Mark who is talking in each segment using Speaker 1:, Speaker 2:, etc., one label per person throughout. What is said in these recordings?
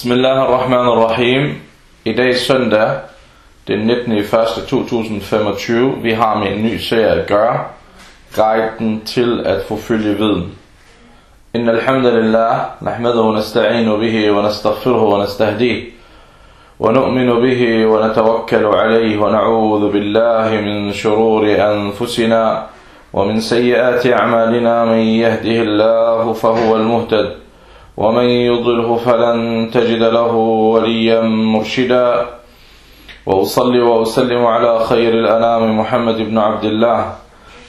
Speaker 1: Bismillahirrahmanirrahim. I dag søndag, den 19. 1. 2025. Vi har med en ny serie at gøre. Guiden til at forfølge viden. إن الحمد لله نحمده ونستعين به ونستغفره ونستهديه ونؤمن به ونتوكل عليه ونعوذ بالله من شرور أنفسنا ومن سيئات أعمالنا من يهده الله فهو المهتد ومن يضله فلن تجد له وليا مرشدا. وأصلي وأسلم على خير الأنام محمد بن عبد الله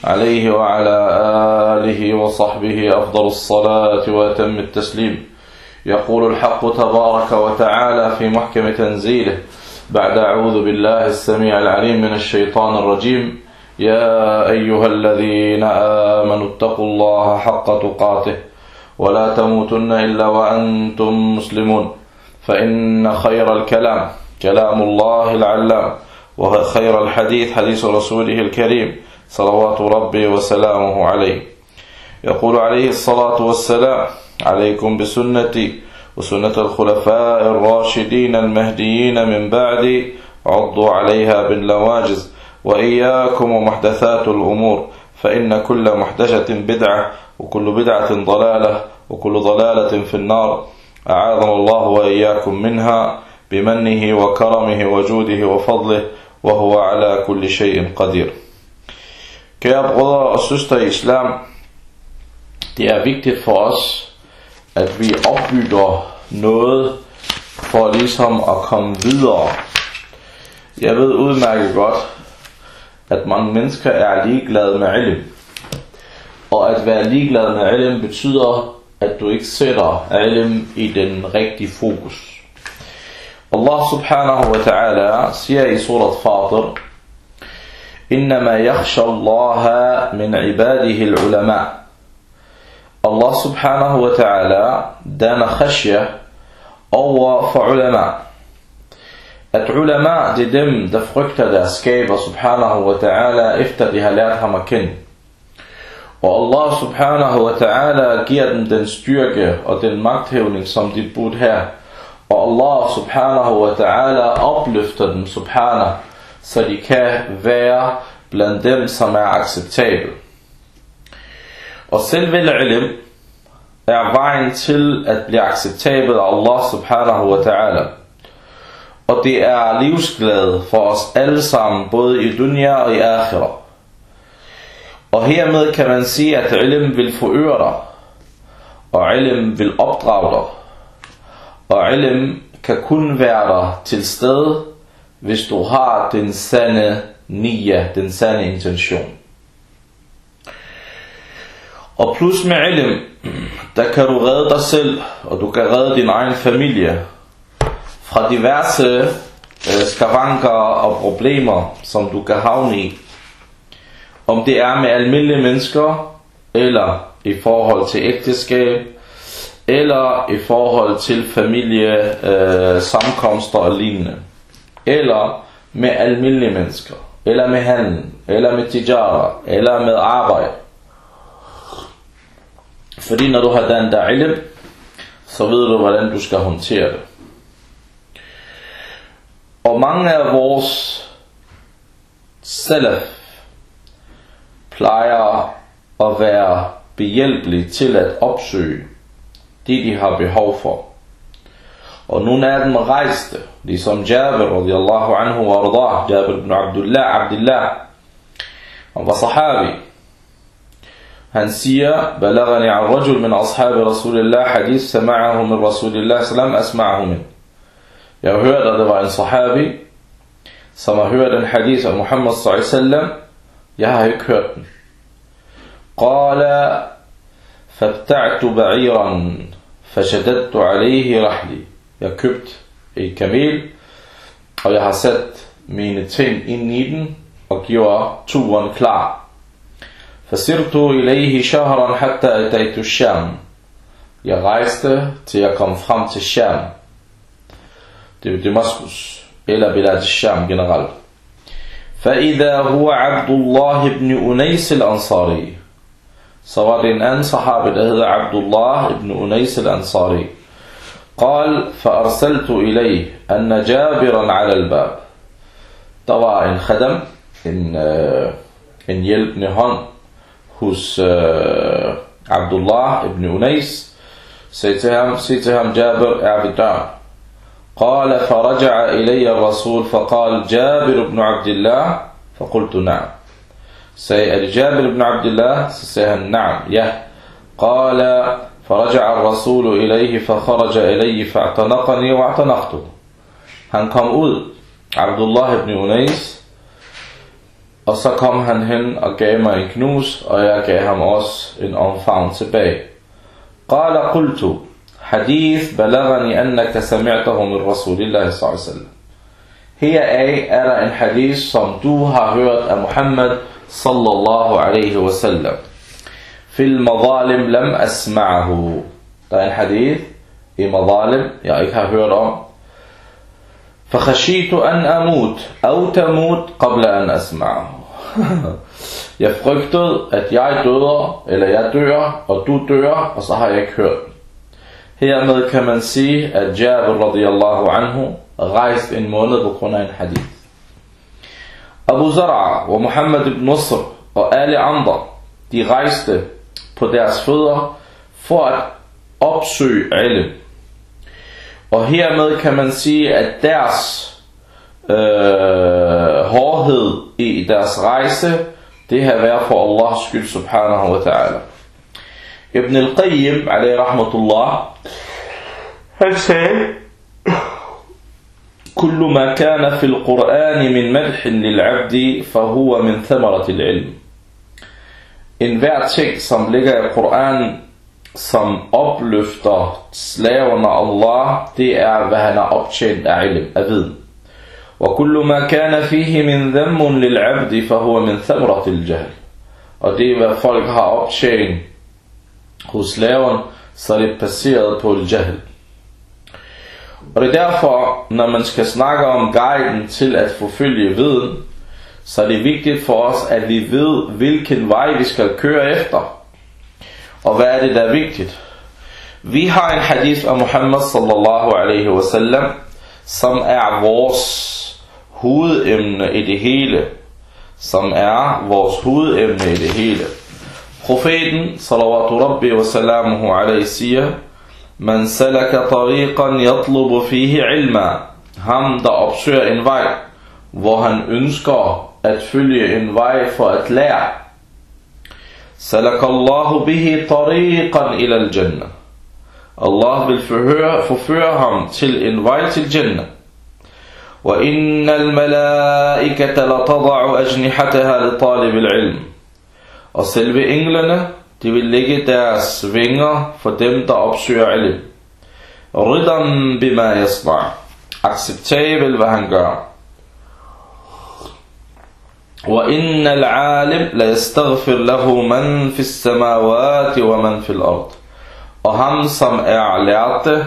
Speaker 1: عليه وعلى آله وصحبه أفضل الصلاة وأتم التسليم. يقول الحق تبارك وتعالى في محكم تنزيله بعد أعوذ بالله السميع العليم من الشيطان الرجيم. يا أيها الذين آمنوا اتقوا الله حق تقاته. ولا تموتن إلا وأنتم مسلمون. فإن خير الكلام كلام الله العلام وخير الحديث حديث رسوله الكريم صلوات ربي وسلامه عليه. يقول عليه الصلاة والسلام عليكم بسنتي وسنة الخلفاء الراشدين المهديين من بعدي عضوا عليها باللواجز وإياكم ومحدثات الأمور فإن كل محدثة بدعة وكل بدعة ضلالة وكل ضلالة في النار أعاذنا الله وإياكم منها بمنه وكرمه وجوده وفضله وهو على كل شيء قدير Kære brødre og søstre i islam, det er vigtigt for os, at vi opbygger noget for ligesom at komme videre. Jeg ved udmærket godt, at mange mennesker er ligeglade med ilm. Og at være ligeglad med ilm betyder, at du ikke sætter ilm i den rigtige fokus. Allah subhanahu wa ta'ala siger i surat Fatir, إنما يخشى الله من عباده العلماء Allah subhanahu wa ta'ala danner khashya over for ulama. At ulama, det er dem, der frygter deres skaber subhanahu wa ta'ala, efter de har lært ham at kende. Og Allah subhanahu wa ta'ala giver dem den styrke og den magthævning, som de burde have. Og Allah subhanahu wa ta'ala opløfter dem subhanahu så de kan være blandt dem, som er acceptabel. Og selve ilm er vejen til at blive acceptabel af Allah subhanahu wa ta'ala. Og det er livsglæde for os alle sammen, både i dunya og i akhirah. Og hermed kan man sige, at ilm vil forøre dig, og ilm vil opdrage dig, og ilm kan kun være der til stede, hvis du har den sande nia, den sande intention. Og plus med ilm, der kan du redde dig selv, og du kan redde din egen familie fra diverse øh, skavanker og problemer, som du kan havne i. Om det er med almindelige mennesker, eller i forhold til ægteskab, eller i forhold til familie, øh, samkomster og lignende. Eller med almindelige mennesker, eller med handel, eller med tijara, eller med arbejde. Fordi når du har den der ilm, så ved du, hvordan du skal håndtere det. Og mange af vores salaf plejer at være behjælpelige til at opsøge det, de har behov for. Og nogle af dem rejste, ligesom Jabir radiallahu anhu wa ardah, Jabir ibn Abdullah, Abdullah, han var sahabi. Han siger, Balagani al rajul min ashabi rasulillah hadith, sama'ahu min rasulillah salam, asma'ahu min. Jeg har hørt, at der var en sahabi, som har hørt en hadith af Muhammad sallallahu alaihi wasallam, Jeg har ikke hørt den. قال فابتعت بعيرا فشددت عليه رحلي Jeg købt et kamel, og jeg har sat mine ting ind i den og gjorde turen klar. فسرت إليه شهرا حتى أتيت الشام. Jeg rejste til jeg kom frem til Sham. Det er Damaskus, eller Bilad Sham generelt. فإذا هو عبد الله بن أنيس الأنصاري. صور أن صحابة هذا عبد الله بن أنيس الأنصاري. قال فأرسلت إليه أن جابرا على الباب. طبعا إن خدم إن, آه، إن يلبني هون هس عبد الله بن أنيس. سيتهم, سيتهم جابر آه، أعبدان قال فرجع إلي الرسول فقال جابر بن عبد الله؟ فقلت نعم. سيئة جابر بن عبد الله؟ سيئة نعم. يه قال فرجع الرسول إليه فخرج إليه فاعتنقني واعتنقته. Han kom ud, Abdullah ibn Unais, og så kom han hen og gav mig en knus, og jeg gav. قال قلت حديث بلغني أنك سمعته من رسول الله صلى الله عليه وسلم. هي أي أرى إن حديث صمتوها هرت محمد صلى الله عليه وسلم. في المظالم لم أسمعه. طيب الحديث في مظالم يعيكها هرت فخشيت أن أموت أو تموت قبل أن أسمعه. Jeg frygtede, at jeg døder, eller jeg dør, og du dør, og så Hermed kan man sige, at Jabir radiyallahu anhu rejste en måned på grund af en hadith. Abu Zar'a og Muhammad ibn Nusr og alle andre, de rejste på deres fødder for at opsøge alle. Og hermed kan man sige, at deres øh, hårdhed i deres rejse, det har været for Allahs skyld subhanahu wa ta'ala. Ibn al-Qayyim, alayhi rahmatullah, han sagde, كل ما كان في القرآن من مدح للعبد فهو من ثمرة العلم En hver ting, som ligger i Koranen, som opløfter slaverne Allah, det er, hvad han har optjent af ilm, af viden. وكل ما كان فيه من ذم للعبد فهو من ثمرة الجهل. Og det er, hvad folk har optjent hos slaveren, så er det baseret på al-jahl. Og det er derfor, når man skal snakke om guiden til at forfølge viden, så er det vigtigt for os, at vi ved, hvilken vej vi skal køre efter. Og hvad er det, der er vigtigt? Vi har en hadith af Muhammad sallallahu alaihi wasallam, som er vores hovedemne i det hele. Som er vores hovedemne i det hele. خفيدن صلوات ربي وسلامه عليه سية. من سلك طريقا يطلب فيه علما. هم دا أبسوه إن وهن انسكا أتفلي إن وي سلك الله به طريقا إلى الجنة الله بالفهور ففورهم تل إن وي تل جنة وإن الملائكة لتضع أجنحتها لطالب العلم Og selve englene, de vil lægge deres vinger for dem, der opsøger ilm. Ridam bima yasna. Acceptabel, hvad han gør. وإن العالم لا يستغفر له من في السماوات ومن في الأرض. Og ham, som er lærte,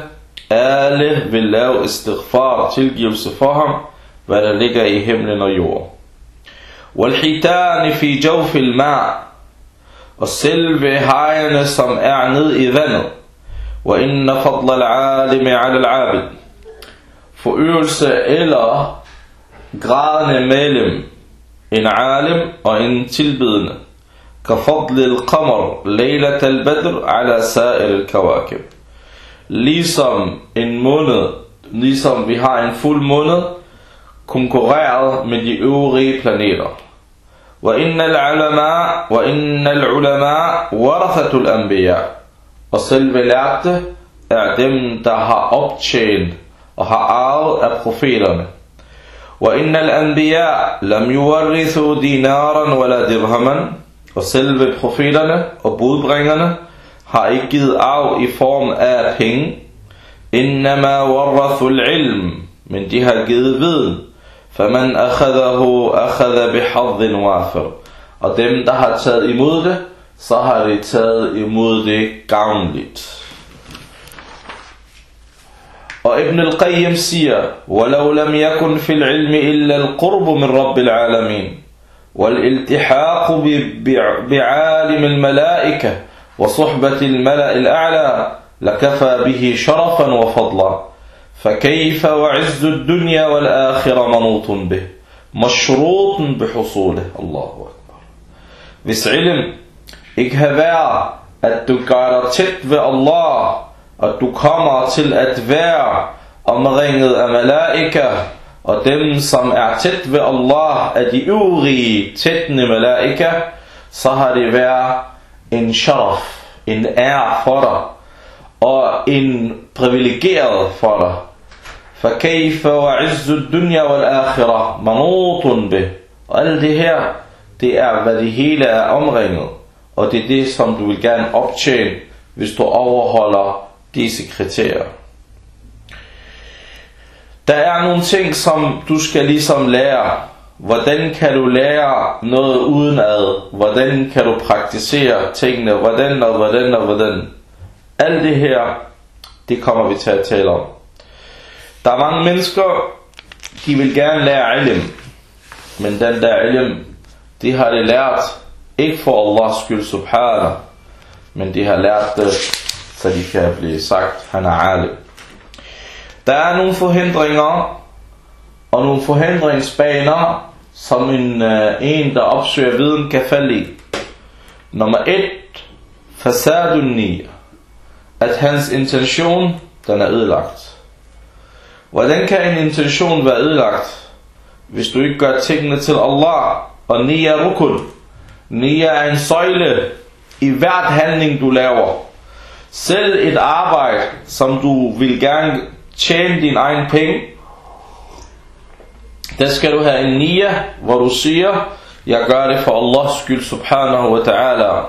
Speaker 1: alle vil lave istighfar, tilgivelse for ham, hvad der ligger i himlen og jorden. والحيتان في جوف الماء og selve hejerne, som er ned i vandet. وإن فضل العالم على العابد Forøgelse eller gradene mellem en alim og en tilbedende. كفضل القمر ليلة البدر على سائر الكواكب Ligesom en måned, ligesom vi har en fuld måned, konkurreret med de øvrige planeter. وإن العلماء وإن العلماء ورثة الأنبياء. وصل بلعت اعتمتها أبتشين وها آل أبخفيلا وإن الأنبياء لم يورثوا دينارا ولا درهما. وصل بخفيلا وبودغنا ها إكيد آل إفوم آبين إنما ورثوا العلم من جهة جذبين. فمن أخذه أخذ بحظ وافر Og dem, der har taget imod det, så har de taget imod det gavnligt. Og Ibn al-Qayyim siger, وَلَوْ لَمْ يَكُنْ فِي الْعِلْمِ إِلَّا الْقُرْبُ مِنْ رَبِّ الْعَالَمِينَ والالتحاق بعالم الملائكة وصحبة الملأ الأعلى لكفى به شرفا وفضلا فكيف وعز الدنيا والآخرة منوط به مشروط بحصوله الله أكبر Hvis ilm ikke kan være, at du gør dig tæt ved Allah, og du kommer til at være omringet af malaika, og dem som er tæt ved Allah, er de øvrige tættende malaika, så har det været en sharaf, en ære for dig, og en privilegeret for dig. فكيف وعز الدنيا والآخرة منوط به og alt det her det er hvad det hele er omringet og det er det som du vil gerne optjene hvis du overholder disse kriterier der er nogle ting som du skal ligesom lære hvordan kan du lære noget uden ad hvordan kan du praktisere tingene hvordan og hvordan og hvordan Alt det her det kommer vi til at tale om der er mange mennesker, de vil gerne lære ilm. Men den der ilm, de har det lært, ikke for Allahs skyld subhanahu, men de har lært det, så de kan blive sagt, han er alim. Der er nogle forhindringer, og nogle forhindringsbaner, som en, øh, en der opsøger viden, kan falde i. Nummer 1. fasadun at hans intention, den er ødelagt. Hvordan kan en intention være ødelagt, hvis du ikke gør tingene til Allah? Og niya rukun. Niya er en søjle i hvert handling du laver. Selv et arbejde, som du vil gerne tjene din egen penge, der skal du have en niya, hvor du siger, jeg gør det for Allahs skyld subhanahu wa ta'ala.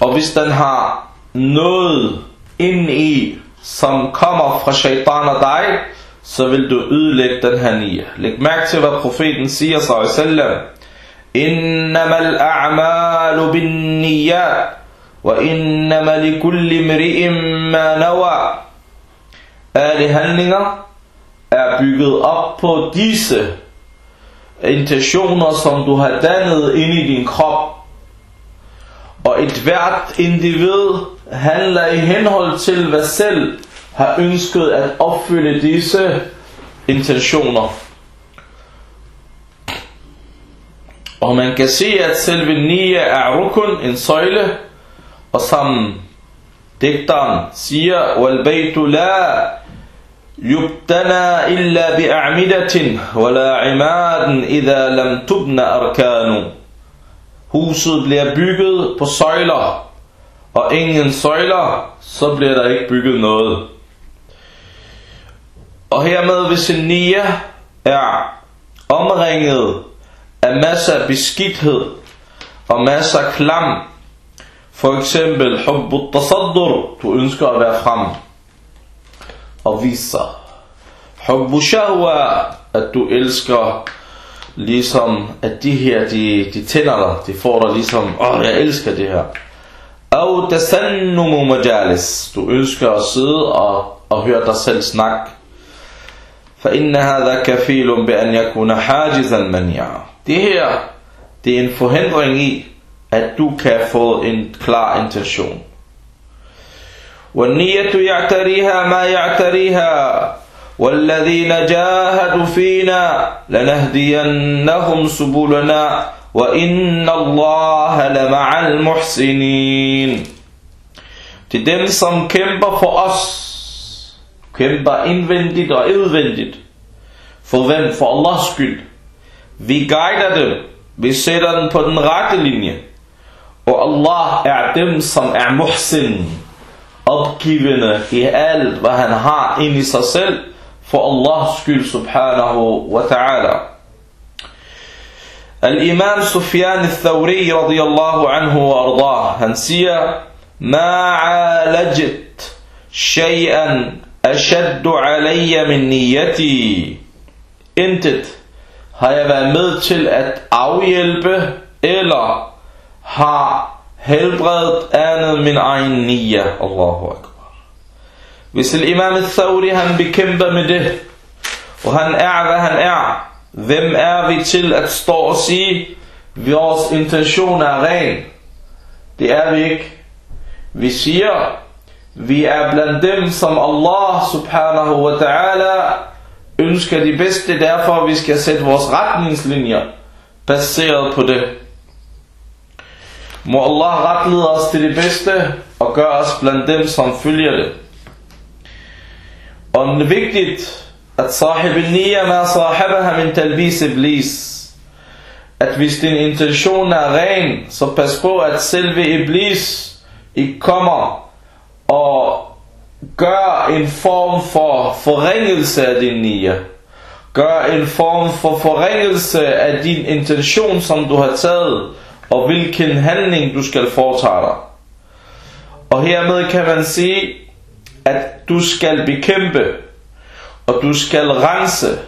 Speaker 1: Og hvis den har noget ind i, som kommer fra shaitan og dig, så vil du ødelægge den her nia. Læg mærke til, hvad profeten siger sig selv. Innama al-a'malu bin niyat, wa innama li kulli mri'im ma nawa. Alle handlinger er bygget op på disse intentioner, som du har dannet inde i din krop. Og et hvert individ handler i henhold til, hvad selv har ønsket at opfylde disse intentioner. Og man kan se, at selve Nia er rukun, en søjle, og som digteren siger, وَالْبَيْتُ لَا يُبْتَنَا إِلَّا بِأَعْمِدَةٍ وَلَا عِمَادٍ إِذَا لَمْ تُبْنَ أَرْكَانُ Huset bliver bygget på søjler, og ingen søjler, så bliver der ikke bygget noget. Og hermed hvis en nia er omringet af masser af beskidthed og masser af klam, for eksempel hubbut tasaddur, du ønsker at være frem og vise sig. Hubbu shahwa, at du elsker ligesom at de her, de, de tænder dig, de får dig ligesom, åh, oh, jeg elsker det her. أو تسنم مجالس du ønsker at sidde og, og høre dig selv snakke فإن هذا كفيل بأن يكون حاجزا منيعا det her det er en forhindring i at du kan få en klar intention والنية يعتريها ما يعتريها والذين جاهدوا فينا لنهدينهم سبلنا وَإِنَّ اللَّهَ لَمَعَ الْمُحْسِنِينَ Til dem, som kæmper for os, kæmper indvendigt og udvendigt. For hvem? For Allahs skyld. Vi guider dem. Vi sætter dem på den rette linje. Og Allah er dem, som er muhsin. Opgivende i alt, hvad han har ind i sig selv. For Allahs skyld, subhanahu wa ta'ala. الإمام سفيان الثوري رضي الله عنه وأرضاه هنسيا ما عالجت شيئا أشد علي من نيتي intet har jeg været med til at afhjælpe eller har helbredt andet min egen nia. Allahu Akbar. Hvis imam al-Thawri han bekæmper med det, og han er hvad han er, Hvem er vi til at stå og sige, vores intention er ren? Det er vi ikke. Vi siger, Vi er blandt dem, som Allah subhanahu wa ta'ala ønsker de bedste, derfor vi skal sætte vores retningslinjer baseret på det. Må Allah retlede os til det bedste og gøre os blandt dem, som følger det. Og det er vigtigt, at sahib al-niyya ma sahibaha min talbis iblis. At hvis din intention er ren, så pas på, at selve iblis ikke kommer og gør en form for forringelse af din niya. Gør en form for forringelse af din intention, som du har taget, og hvilken handling du skal foretage dig. Og hermed kan man sige, at du skal bekæmpe, og du skal rense,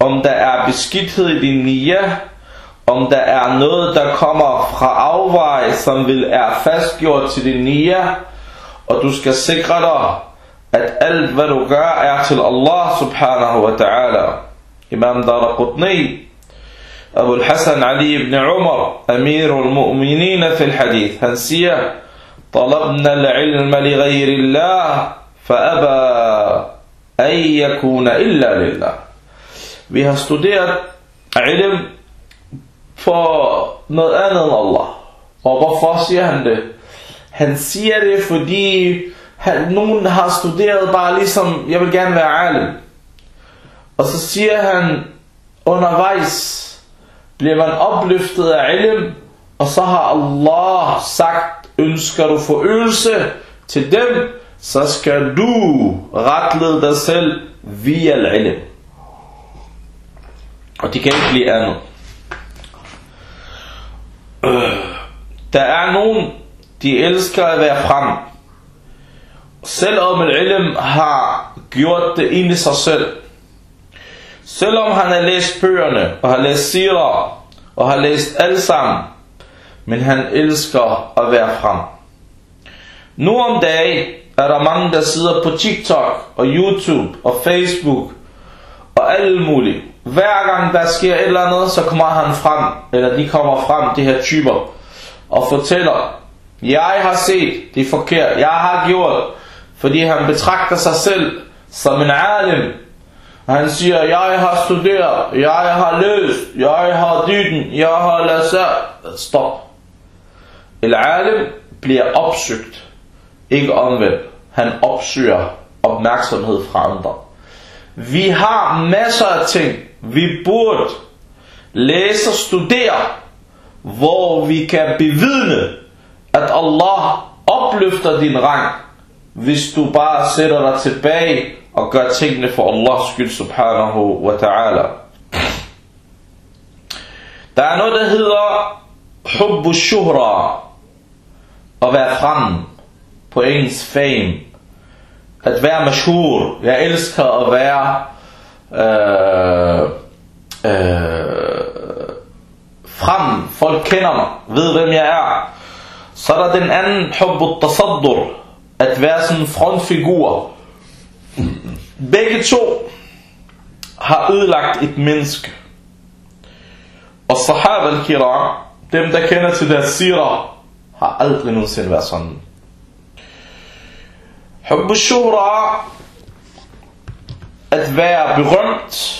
Speaker 1: om der er beskidthed i din nia, om der er noget, der kommer fra afvej, som vil er fastgjort til din nia, og du skal sikre dig, at alt hvad du gør er til Allah subhanahu wa ta'ala. Imam Dara Qutni, Abu al-Hassan Ali ibn Umar, Amir al-Mu'minin fi al-Hadith, han siger, طلبنا العلم لغير الله فأبى أن يكون إلا لله. Vi har studeret ilm for noget andet end Allah. Og hvorfor siger han det? Han siger det, fordi han, nogen har studeret bare ligesom, jeg vil gerne være alim. Og så siger han, undervejs bliver man opløftet af ilm, og så har Allah sagt, ønsker du forøgelse til dem, så skal du retlede dig selv via al-ilm. Og det kan ikke blive andet. Øh, der er nogen, de elsker at være frem. Selvom al-ilm har gjort det ind i sig selv. Selvom han har læst bøgerne, og har læst sirer, og har læst alt sammen, men han elsker at være frem. Nu om dagen er der mange, der sidder på TikTok og YouTube og Facebook og alle mulige. Hver gang der sker et eller andet, så kommer han frem, eller de kommer frem, de her typer, og fortæller, jeg har set det forkert, jeg har gjort, fordi han betragter sig selv som en alim. Han siger, jeg har studeret, jeg har løst, jeg har dyden, jeg har lavet Stop. El alim bliver opsøgt, ikke omvendt. Han opsøger opmærksomhed fra andre. Vi har masser af ting, vi burde læse og studere, hvor vi kan bevidne, at Allah opløfter din rang, hvis du bare sætter dig tilbage og gør tingene for Allahs skyld subhanahu wa ta'ala. Der er noget, der hedder hubbu shuhra, at være frem på ens fame, at være mashur. Jeg elsker at være øh, øh, frem. Folk kender mig, ved hvem jeg er. Så er der den anden hubbut tasaddur, at være sådan en frontfigur. Begge to har ødelagt et menneske. Og sahaba al-kiram, dem der kender til deres sira, har aldrig nogensinde været sådan. Hubbu shura, at være berømt,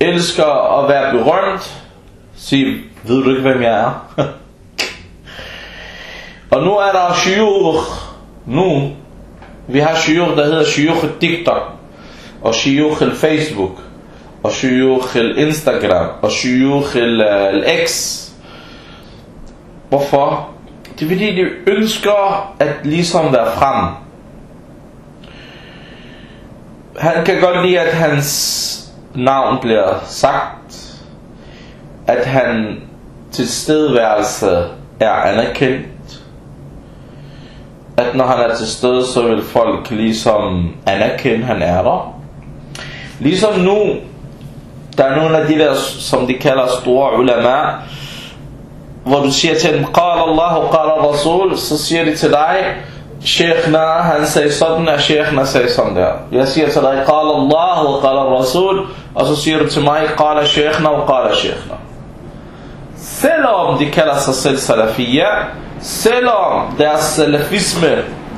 Speaker 1: elsker at være berømt, sig, ved du ikke hvem jeg er? Og nu er der shiur, nu, vi har shiur, der hedder shiur TikTok, og shiur Facebook, og shiur Instagram, og shiur øh, X. Hvorfor? Det er fordi, de ønsker at ligesom være frem. Han kan godt lide, at hans navn bliver sagt. At han til stedværelse er anerkendt at når han er til stede, så vil folk ligesom anerkende, at han er der. Ligesom nu, der er nogle af de der, som de kalder store ulama, hvor du siger til dem, Qala Allah Qala Rasul, så siger de til dig, Sheikhna, han sagde sådan, og Sheikhna sagde sådan der. Jeg siger til dig, Qala Allah Qala Rasul, og så siger du til mig, Qala Sheikhna Qala Sheikhna. Selvom de kalder sig selv salafiyya, selvom deres salafisme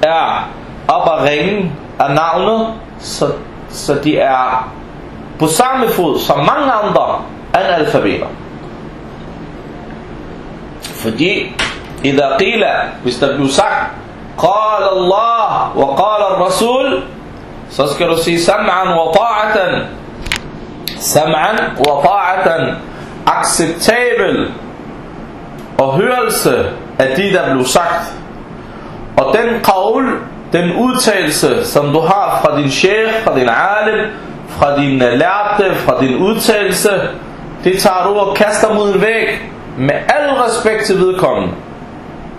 Speaker 1: er er op at ringe af navnet, så, så de er på samme fod som mange andre analfabeter. Fordi Ida qila, hvis der blev sagt Qala Allah wa qala Rasul Så skal du sige Sam'an wa ta'atan Sam'an Acceptabel Og hørelse af det der blev sagt. Og den qaul Den udtalelse som du har fra din sheikh, fra din alim Fra din lærte, fra din udtalelse Det tager du og kaster mod en væg med al respekt til vedkommende.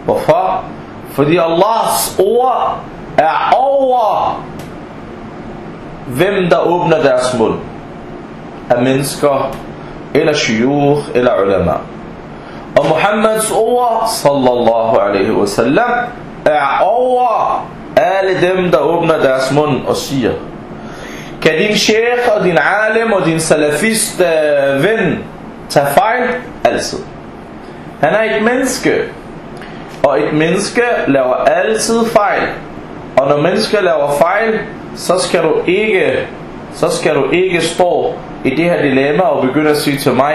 Speaker 1: Hvorfor? Fordi Allahs ord er over hvem der åbner deres mund af mennesker eller shuyukh eller ulama. Og Muhammeds ord sallallahu alaihi wasallam er over alle dem der åbner deres mund og siger kan din sheikh og din alim og din salafist øh, ven tage fejl? Altid. Han er et menneske. Og et menneske laver altid fejl. Og når mennesker laver fejl, så skal du ikke, så skal du ikke stå i det her dilemma og begynde at sige til mig,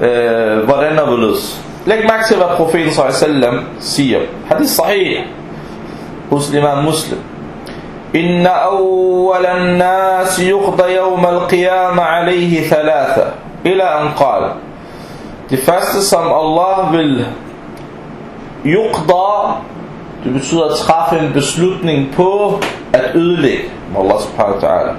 Speaker 1: øh, hvordan er hvorledes. Læg mærke til, hvad profeten sallallahu siger. Hadith sahih hos imam muslim. إن أول الناس يقضى يوم القيامة عليه ثلاثة إلى أن قال Det første som Allah vil yuqda Det betyder at træffe en beslutning på at ødelægge Allah subhanahu wa ta'ala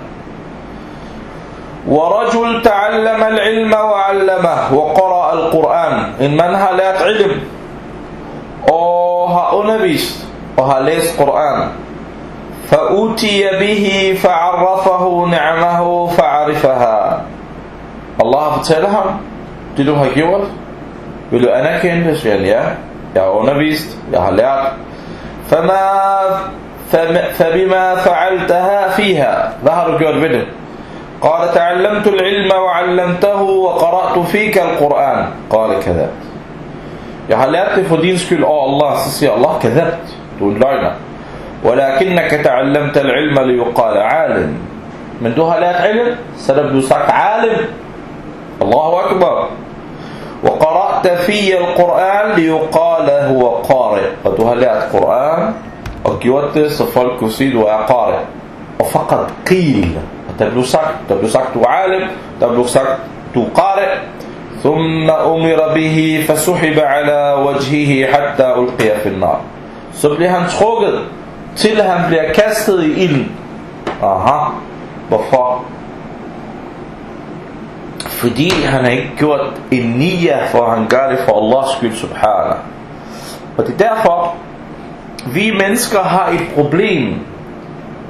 Speaker 1: ورجل تعلم العلم وعلمه وقرأ القرآن En mand har lært ilm og har undervist og har læst Koran فأتي به فعرفه نعمه فعرفها Allah fortæller ham det du har gjort vil du anerkende det? Siger han ja jeg har undervist jeg har lært فبما فعلتها فيها hvad har du gjort ved det قال تعلمت العلم وعلمته وقرأت فيك القرآن قال كذبت jeg har lært det for din skyld og Allah så siger Allah كذبت du er en løgner ولكنك تعلمت العلم ليقال عالم من دوها لا علم سبب يساق عالم الله أكبر وقرأت في القرآن ليقال هو قارئ. لا القرآن وكيوت صفال كسيد وقارئ وفقط قيل تبلو ساق تبلو ساق عالم تبلو ساق قارئ ثم أمر به فسحب على وجهه حتى ألقي في النار så bliver han trukket til han bliver kastet i? Fordi han har ikke gjort en nia, for han gør det for Allahs skyld, subhanahu. Og det er derfor, vi mennesker har et problem,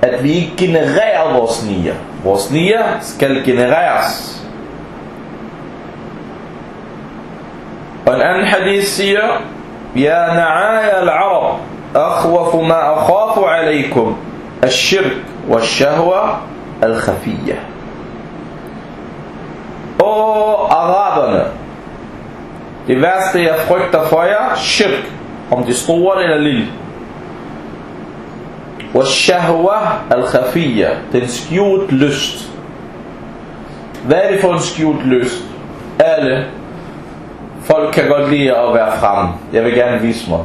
Speaker 1: at vi ikke genererer vores nia. Vores nia skal genereres. Og en anden hadith siger, Ja na'aya al-arab, أخوف ما أخاف عليكم الشرك والشهوة الخفية Og araberne Det værste jeg frygter for jer Shirk Om det store eller lille والشهوة الخفية Den skjult lyst Hvad er det for en skjult lyst? Alle Folk kan godt lide at være frem Jeg vil gerne vise mig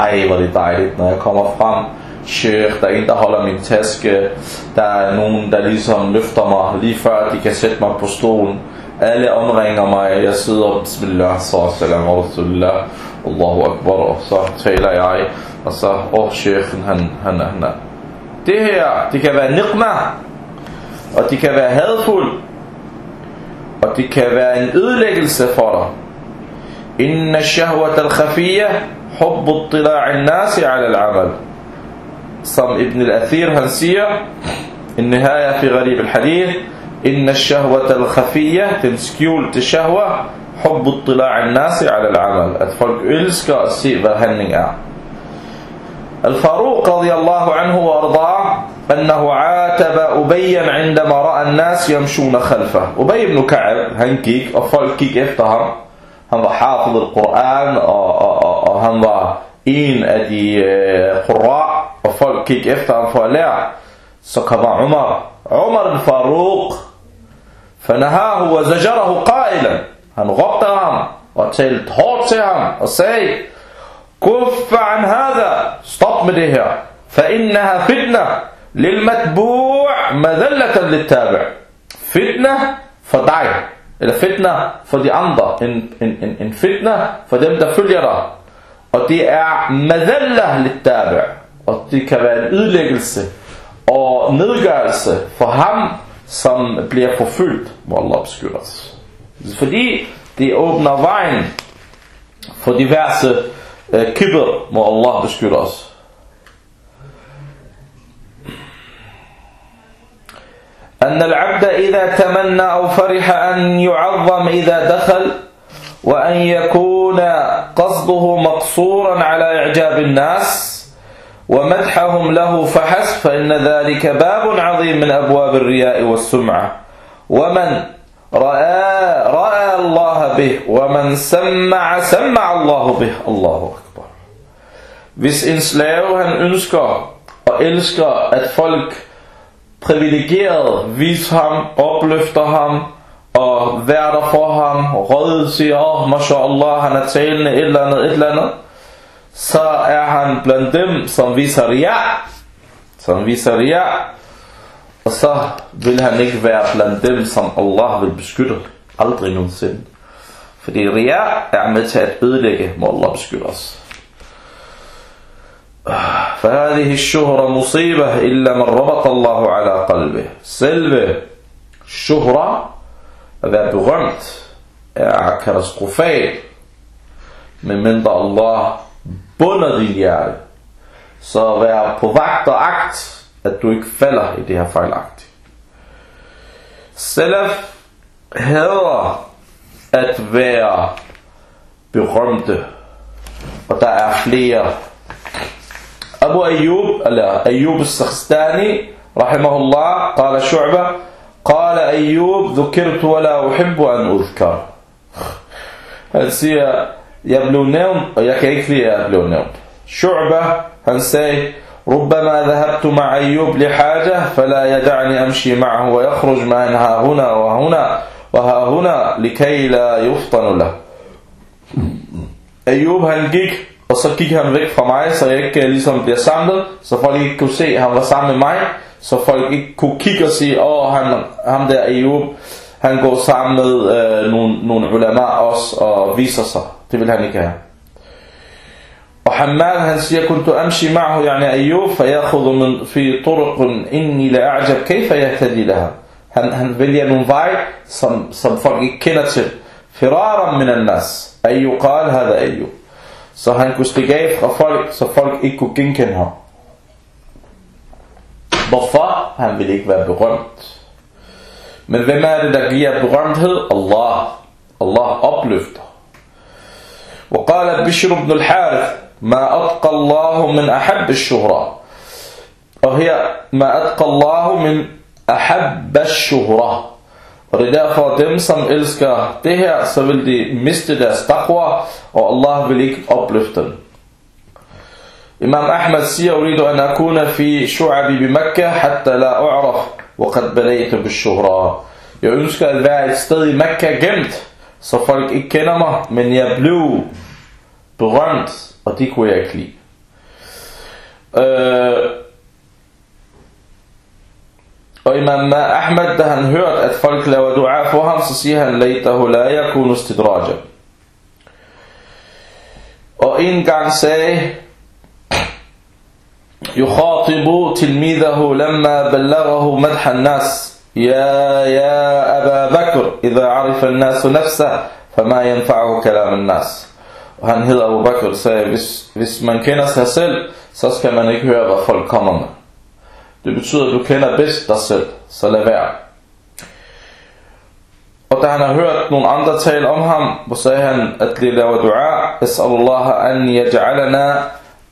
Speaker 1: ej hvor det dejligt, når jeg kommer frem. Sheikh, der er en, der holder min taske. Der er nogen, der ligesom løfter mig lige før de kan sætte mig på stolen. Alle omringer mig. Jeg sidder, bismillah, salam, rasulullah, Allahu akbar. Og så taler jeg. Og så, åh, oh, sheikhen, han, han, han er. Det her, det kan være niqma. Og det kan være hadfuld. Og det kan være en ødelæggelse for dig. Inna shahwat al-khafiyah حب اطلاع الناس على العمل صم ابن الأثير هنسية النهاية في غريب الحديث إن الشهوة الخفية تنسكيول تشهوة حب اطلاع الناس على العمل. أتفرق إلسكا السيء هننع الفاروق رضي الله عنه وأرضاه أنه عاتب أبيا عندما رأى الناس يمشون خلفه. أبي بن كعب هنكيك أفرق كيك de uh, qurra og folk gik efter ham for at lære, så kommer Umar. Umar al-Faruq. فنهاه وزجره قائلا han råbte ham og talte hårdt til ham og sagde كف عن هذا stop med det her فإنها فتنة للمتبوع مذلة للتابع فتنة for dig eller fitna for de andre en, en, en, en fitna for dem der følger dig og det er madalla littabi og det kan være en ødelæggelse og nedgørelse for ham som bliver forfyldt hvor Allah beskytter os fordi det åbner vejen for diverse øh, kibber hvor Allah beskytter os أن العبد إذا تمنى أو فرح أن يعظم إذا دخل وأن يكون قصده مقصورا على إعجاب الناس ومدحهم له فحسب فإن ذلك باب عظيم من أبواب الرياء والسمعة ومن رأى, رأى الله به ومن سمع سمع الله به الله أكبر Hvis en slave han ønsker og elsker at folk privilegeret viser ham, opløfter ham og værter for ham, rådet siger, åh, oh, mashallah, han er talende, et eller andet, et eller andet, så er han blandt dem, som viser ria, som viser ria, og så vil han ikke være blandt dem, som Allah vil beskytte, aldrig nogensinde. Fordi ria er med til at ødelægge, må Allah beskytte os. فهذه الشهرة مصيبة إلا من ربط الله على قلبه selve shuhra at være berømt er katastrofal medmindre Allah bunder din hjerte så vær på vagt og agt at du ikke falder i det her fejlagtige Salaf hader at være berømte og der er flere أبو أيوب لا أيوب السخستاني رحمه الله قال شعبة قال أيوب ذكرت ولا أحب أن أذكر Han siger, jeg blev nævnt, og jeg kan ikke lide, at jeg blev nævnt. Shu'ba, han sagde, ربما ذهبت مع أيوب لحاجة فلا يدعني أمشي معه ويخرج من ها هنا وهنا وها هنا لكي لا يفطن له. Ayub han gik Og så gik han væk fra mig, så jeg ikke uh, ligesom bliver samlet, så folk ikke kunne se, at han var sammen med mig, så folk ikke kunne kigge og sige, åh, han, ham der Ayub, han går sammen med uh, nogle, nogle ulama også og viser sig. Have. Og Hamad han siger, كنت أمشي معه يعني أيوب فيأخذ من في طرق إني لأعجب كيف يهتدي لها. Han, han vælger nogle veje, som, som folk ikke kender til. فرارا من الناس. أي يقال هذا أيوب. så han kunne stikke af fra folk, så folk ikke kunne genkende ham. Hvorfor? Han ville ikke være berømt. Men hvem er det, der giver berømthed? Allah. Allah opløfter. وقال بشر بن الحارث ما أتقى الله من أحب الشهرة her ما أتقى الله من أحب الشهرة Og det er derfor, dem som elsker det her, så vil de miste deres taqwa, og Allah vil ikke opløfte dem. Imam Ahmad siger, أريد أن أكون في شعبي بمكة حتى لا أعرف وقد بليت بالشهرة. Jeg ønsker at være et sted i Mekka gemt, så folk ikke kender mig, men jeg blev berømt, og det kunne jeg ikke lide. Øh, Og Imam Ahmed, da han hørt, at folk laver dua for ham, så siger han, Leitahu la yakunu istidraja. Og en gang sagde, يخاطب تلميذه لما بلغه مدح الناس يا يا أبا بكر إذا عرف الناس نفسه فما ينفعه كلام الناس og han hedder Abu Bakr sagde, hvis, hvis man kender sig selv, så skal man ikke høre, hvad folk kommer med. Det betyder, du kender bedst dig selv, så lad være. Og da han har hørt nogle andre tale om ham, så sagde han, at de laver dua, As'alullah an yaj'alana,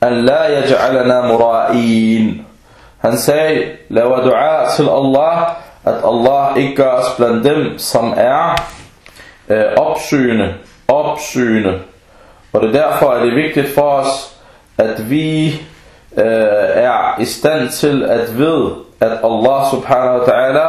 Speaker 1: an la yaj'alana mura'in. Han sagde, laver dua til Allah, at Allah ikke gør os blandt dem, som er øh, opsøgende, opsøgende. Og det er derfor, at det er vigtigt for os, at vi øh, er i stand til at vide, at Allah subhanahu wa ta'ala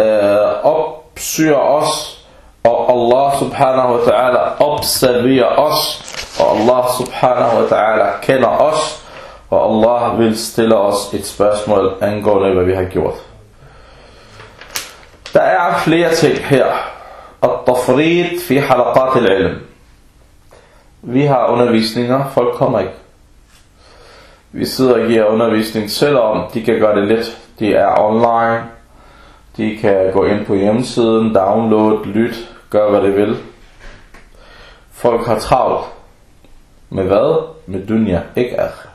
Speaker 1: øh, opsøger os, og Allah subhanahu wa ta'ala observerer os, og Allah subhanahu wa ta'ala kender os, og Allah vil stille os et spørgsmål angående, hvad vi har gjort. Der er flere ting her. At-tafrid fi halaqat al-ilm. Vi har undervisninger, folk kommer ikke. Vi sidder og giver undervisning, selvom de kan gøre det lidt. De er online, de kan gå ind på hjemmesiden, download, lyt, gør hvad de vil. Folk har travlt. Med hvad? Med dunya, ikke akhir.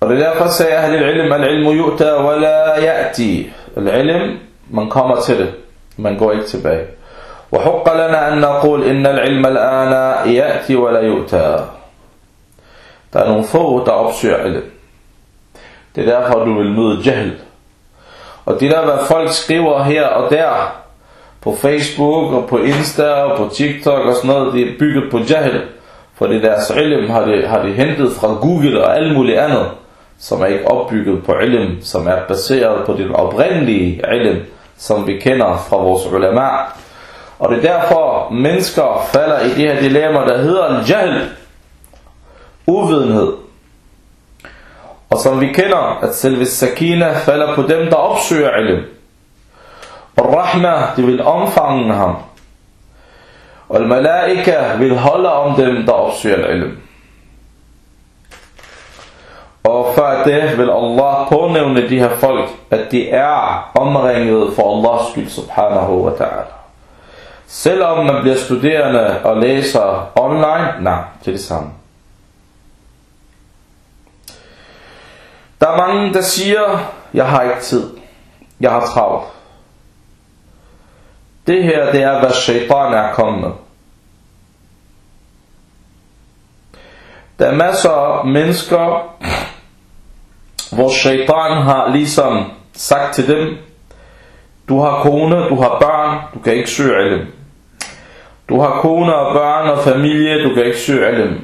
Speaker 1: Og det er derfor sagde jeg, at al-ilm al-ilmu yu'ta wa la ya'ti. Al-ilm man kommer til det, man går ikke tilbage. وحق لنا أن نقول إن العلم الآن يأتي ولا يؤتى Der er nogle få, der opsøger ilm. Det er derfor, du vil møde jahl. Og det der, hvad folk skriver her og der, på Facebook og på Insta og på TikTok og sådan noget, det er bygget på jahl. For det deres ilm har de, har de hentet fra Google og alt muligt andet, som er ikke opbygget på ilm, som er baseret på den oprindelige ilm, som vi kender fra vores ulama. Og det er derfor, mennesker falder i de her dilemmaer, der hedder jahl, uvidenhed. Og som vi kender, at selve sakina falder på dem, der opsøger ilm. Og rahma, de vil omfange ham. Og malaika vil holde om dem, der opsøger ilm. Og før det vil Allah pånævne de her folk, at de er omringet for Allahs skyld, subhanahu wa ta'ala. Selvom man bliver studerende og læser online, nej, det er det samme. Der er mange, der siger, jeg har ikke tid. Jeg har travlt. Det her, det er, hvad shaitan er kommet Der er masser af mennesker, hvor shaitan har ligesom sagt til dem, du har kone, du har børn, du kan ikke søge dem. Du har kone og børn og familie, du kan ikke søge dem.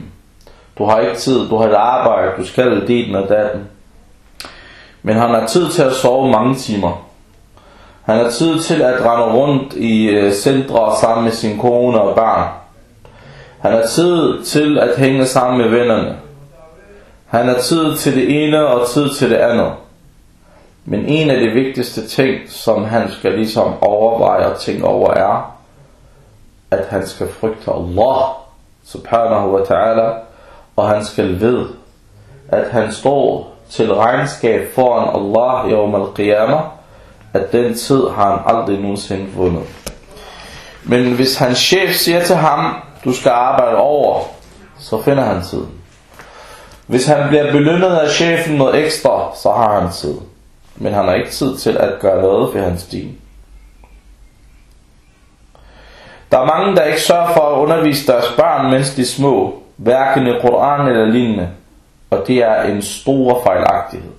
Speaker 1: Du har ikke tid, du har et arbejde, du skal dit og datten. Men han har tid til at sove mange timer. Han har tid til at rende rundt i øh, centre sammen med sin kone og barn. Han har tid til at hænge sammen med vennerne. Han har tid til det ene og tid til det andet. Men en af de vigtigste ting, som han skal ligesom overveje og tænke over er, at han skal frygte Allah subhanahu wa ta'ala, og han skal ved, at han står til regnskab foran Allah yawm al-qiyamah, at den tid har han aldrig nogensinde vundet. Men hvis hans chef siger til ham, du skal arbejde over, så finder han tid. Hvis han bliver belønnet af chefen noget ekstra, så har han tid. Men han har ikke tid til at gøre noget ved hans din. Der er mange, der ikke sørger for at undervise deres børn, mens de er små, hverken i Koran eller lignende. Og det er en stor fejlagtighed.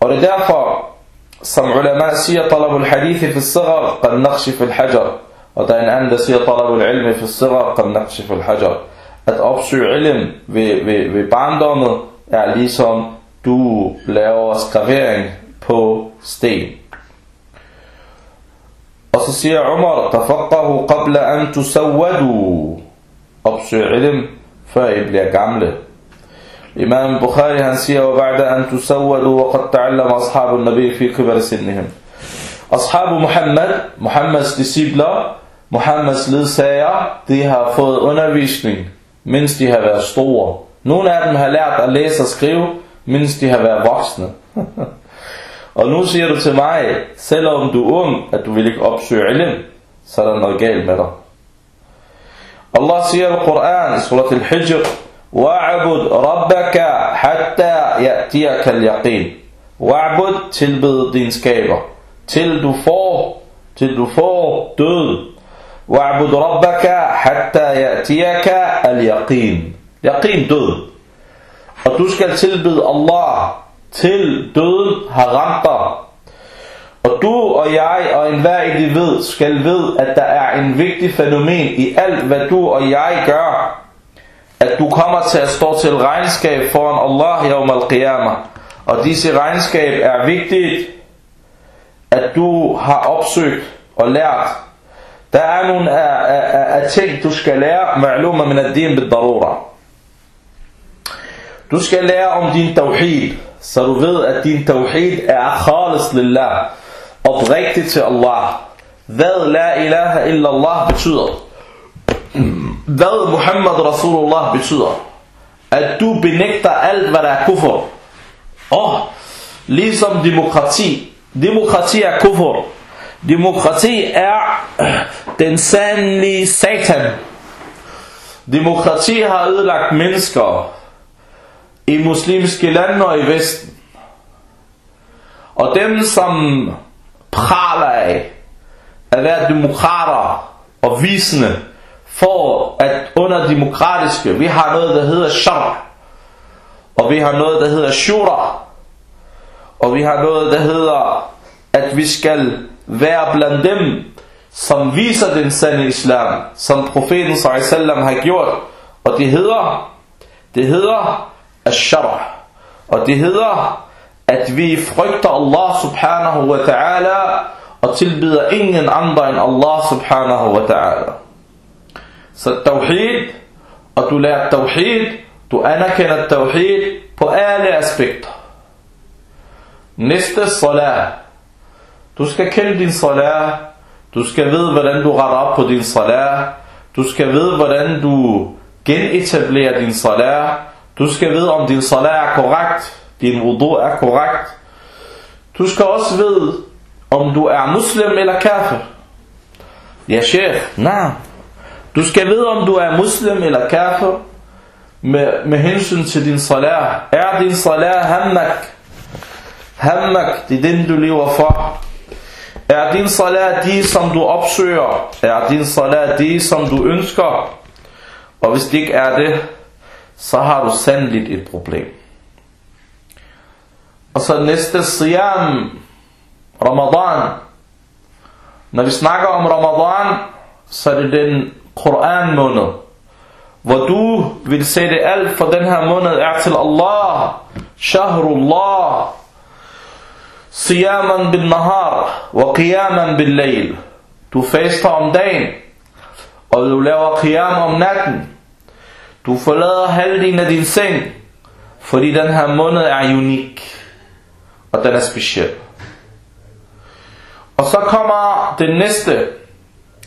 Speaker 1: Og det er derfor, som ulema siger, talab al-hadith fi al-sigar, qad naqshi fi al-hajar. Og der er en anden, der siger, talab al-ilm fi al-sigar, qad naqshi fi al-hajar. At opsøge ilm ved, ved, ved barndommet, er ligesom du laver skravering på sten. Og så siger Umar, tafaqahu qabla an tusawwadu. Opsøg ilm, før I bliver gamle. Imam Bukhari han siger, وبعد أن تسودوا وقد تعلم أصحاب النبي في كبر سنهم. Ashabu Muhammad, Muhammads discipler, Muhammads ledsager, de har fået undervisning, mens de har været store. Nogle af dem har lært at læse og skrive, mens de har været voksne. og nu siger du til mig, selvom du er ung, at du vil ikke opsøge ilm, så er der noget galt med dig. Allah siger i Koran, i surat al-Hijr, وَعْبُدْ رَبَّكَ حَتَّى يَأْتِيَكَ الْيَقِينَ Wa'bud, tilbed din skaber, til du får, til du får død. وَعْبُدْ رَبَّكَ حَتَّى يَأْتِيَكَ الْيَقِينَ Yaqin død. Og du skal tilbede Allah, til døden har ramt dig. Og du og jeg og enhver i det ved, skal ved, at der er en vigtig fænomen i alt, hvad du og jeg gør at du kommer til at stå til regnskab foran Allah yawm al-qiyamah. Og disse regnskab er vigtigt, at du har opsøgt og lært. Der er nogle af, af, af ting, du skal lære, ma'luma min ad-din bid-darura. Du skal lære om din tawhid, så du ved, at din tawhid er khalis lillah, oprigtig til Allah. Hvad la ilaha illallah betyder. Hvad Muhammad Rasulullah betyder. At du benægter alt, hvad der er kufr. Åh, oh, ligesom demokrati. Demokrati er kufr. Demokrati er den sandlige satan. Demokrati har ødelagt mennesker i muslimske lande og i Vesten. Og dem, som praler af at være demokrater og visende for at under demokratiske, vi har noget, der hedder shara, og vi har noget, der hedder shura, og vi har noget, der hedder, at vi skal være blandt dem, som viser den sande islam, som profeten sallam har gjort, og det hedder, det hedder al-shara, og det hedder, at vi frygter Allah subhanahu wa ta'ala, og tilbyder ingen andre end Allah subhanahu wa ta'ala. Så tawhid, og du lærer tawhid, du anerkender tawhid på alle aspekter. Næste salat. Du skal kende din salat. Du skal vide, hvordan du retter op på din salat. Du skal vide, hvordan du genetablerer din salat. Du skal vide, om din salat er korrekt. Din wudu er korrekt. Du skal også vide, om du er muslim eller kafir. Ja, chef. Nej. Du skal vide, om du er muslim eller kafir med, med hensyn til din salat. Er din salat hammak? Hammak, det er den, du lever for. Er din salat de, som du opsøger? Er din salat de, som du ønsker? Og hvis det ikke er det, så har du sandeligt et problem. Og så næste siyam, Ramadan. Når vi snakker om Ramadan, så er det den Koran måned. Hvor du vil sætte alt for den her måned er til Allah. Shahrullah. Siyaman bil nahar. Wa qiyaman bil layl. Du faster om dagen. Og du laver qiyam om natten. Du forlader halvdelen af din seng. Fordi den her måned er unik. Og den er speciel. Og så kommer det næste.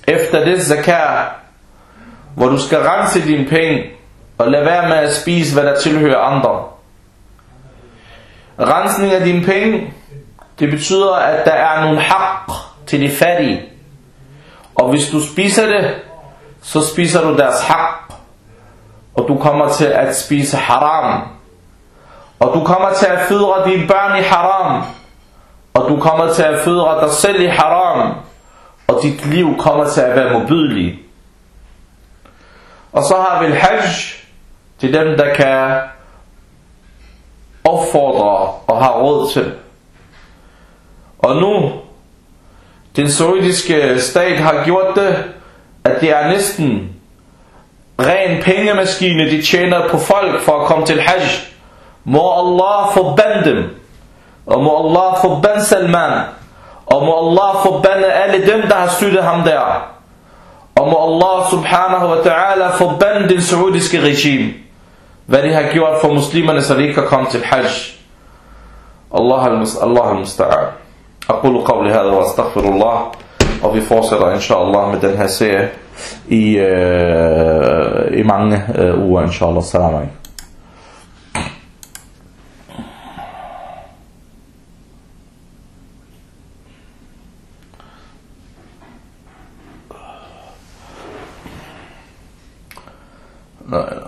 Speaker 1: Efter det zakar, hvor du skal rense dine penge, og lade være med at spise, hvad der tilhører andre. Rensning af dine penge, det betyder, at der er nogle haq til de fattige. Og hvis du spiser det, så spiser du deres haq. Og du kommer til at spise haram. Og du kommer til at fødre dine børn i haram. Og du kommer til at fødre dig selv i haram. Og dit liv kommer til at være modbydeligt. Og så har vi hajj til dem, der kan opfordre og har råd til. Og nu, den saudiske stat har gjort det, at det er næsten ren pengemaskine, de tjener på folk for at komme til hajj. Må Allah forbande dem, og må Allah forbande Salman, og må Allah forbande alle dem, der har støttet ham der. Og må Allah subhanahu wa ta'ala forbande det saudiske regime, hvad de har gjort for muslimerne, så de ikke kan komme til hajj. Allah al-musta'an. أقول قولي هذا وأستغفر الله وفي فوصلة إن شاء الله مدنها سيئة إي معنه إن شاء الله السلام عليكم No, no.